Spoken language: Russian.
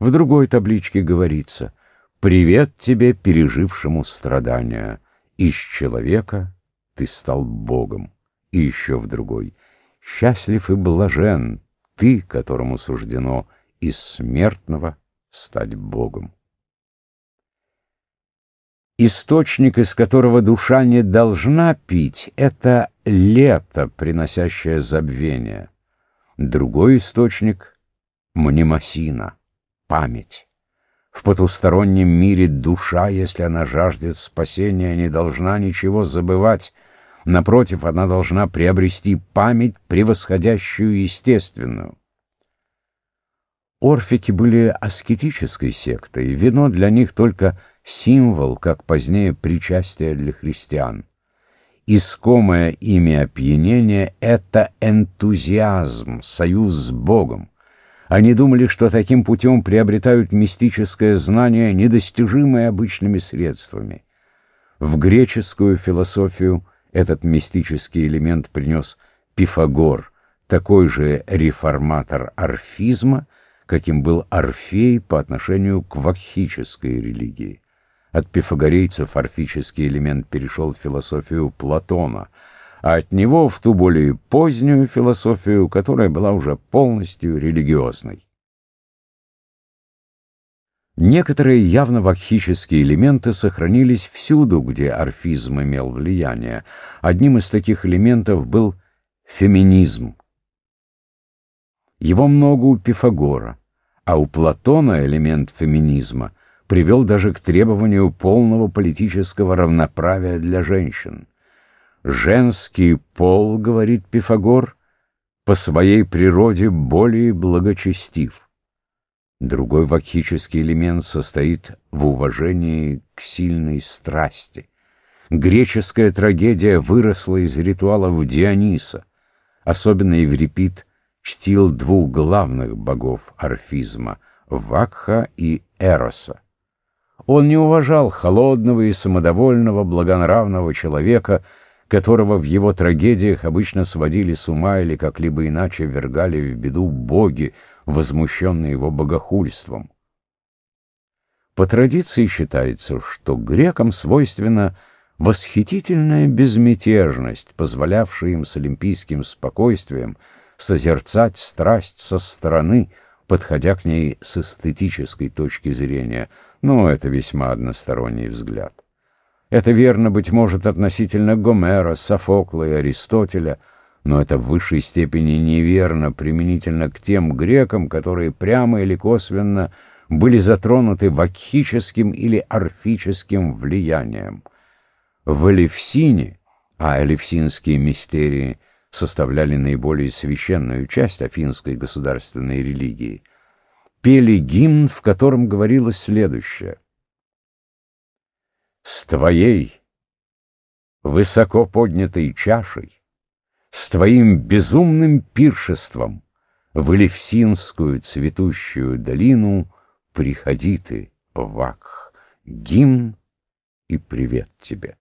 В другой табличке говорится «Привет тебе, пережившему страдания, из человека ты стал Богом». И еще в другой «Счастлив и блажен ты, которому суждено из смертного стать Богом». Источник, из которого душа не должна пить, — это лето, приносящее забвение. Другой источник — мнемосина, память. В потустороннем мире душа, если она жаждет спасения, не должна ничего забывать. Напротив, она должна приобрести память, превосходящую естественную. Орфики были аскетической сектой, вино для них только символ, как позднее причастие для христиан. Искомое ими опьянение — это энтузиазм, союз с Богом. Они думали, что таким путем приобретают мистическое знание, недостижимое обычными средствами. В греческую философию этот мистический элемент принес Пифагор, такой же реформатор орфизма, каким был Орфей по отношению к вакхической религии. От пифагорейцев орфический элемент перешел в философию Платона, а от него в ту более позднюю философию, которая была уже полностью религиозной. Некоторые явно вакхические элементы сохранились всюду, где орфизм имел влияние. Одним из таких элементов был феминизм. Его много у Пифагора, а у Платона элемент феминизма привел даже к требованию полного политического равноправия для женщин. Женский пол, говорит Пифагор, по своей природе более благочестив. Другой вакхический элемент состоит в уважении к сильной страсти. Греческая трагедия выросла из ритуалов Диониса. Особенно Еврипид чтил двух главных богов орфизма — Вакха и Эроса. Он не уважал холодного и самодовольного, благонравного человека, которого в его трагедиях обычно сводили с ума или как-либо иначе вергали в беду боги, возмущенные его богохульством. По традиции считается, что грекам свойственна восхитительная безмятежность, позволявшая им с олимпийским спокойствием созерцать страсть со стороны, подходя к ней с эстетической точки зрения – но это весьма односторонний взгляд. Это верно, быть может, относительно Гомера, Софокла и Аристотеля, но это в высшей степени неверно применительно к тем грекам, которые прямо или косвенно были затронуты вакхическим или орфическим влиянием. В Элевсине, а элевсинские мистерии составляли наиболее священную часть афинской государственной религии, пели гимн, в котором говорилось следующее. «С твоей высоко поднятой чашей, с твоим безумным пиршеством в Элевсинскую цветущую долину приходи ты, Вакх, гимн и привет тебе».